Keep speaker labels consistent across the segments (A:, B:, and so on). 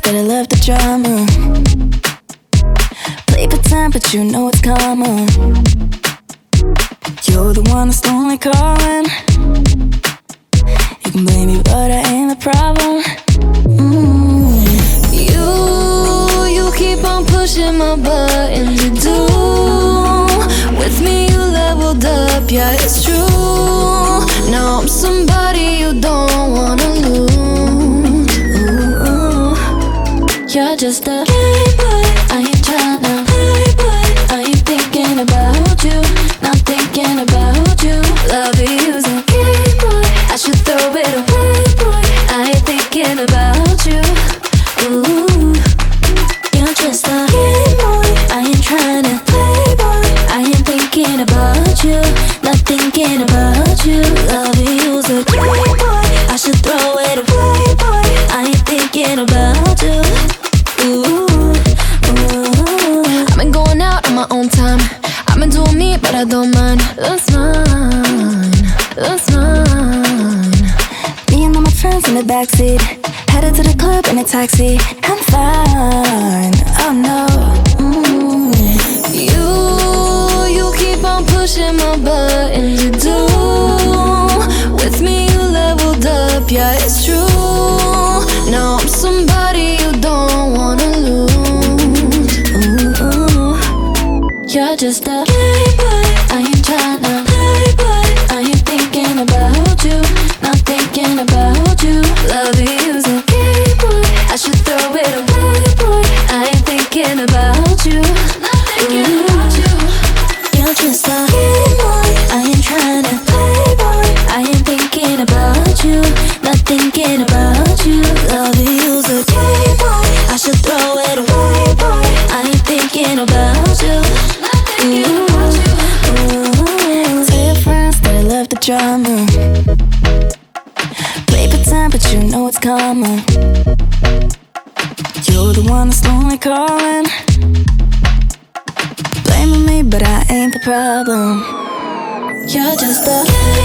A: that I love the drama. Play pretend, but you know it's karma. You're the one that's only calling. You can blame me, but I ain't the problem. Mm.
B: You, you keep on pushing my buttons. You do. With me, you leveled up. Yeah, it's true. Now I'm somebody
A: You're just a playboy. I ain't tryna playboy. I ain't thinking about you. Not thinking about you.
B: love you's a game boy. I should throw it away, boy. I ain't thinking about you. Ooh,
A: You're just a game boy. I ain't tryna playboy. I ain't thinking about you. Not thinking about you. Love you's a game boy. I should throw
B: That's mine. That's mine.
A: Me and all my friends in the backseat. Headed to the club in a taxi. I'm fine. Oh no. Mm.
B: You, you keep on pushing my buttons. You do. With me, you leveled up. Yeah, it's true. Now I'm somebody you don't wanna lose.
A: Ooh, ooh. You're just a but you know it's coming. You're the one that's only calling. Blaming me, but I ain't the problem. You're just a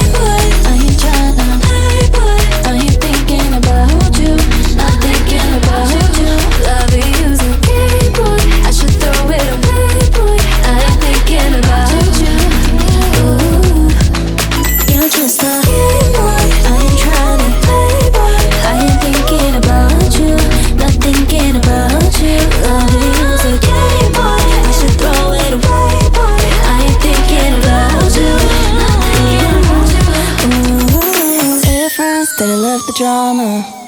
A: that I love the drama.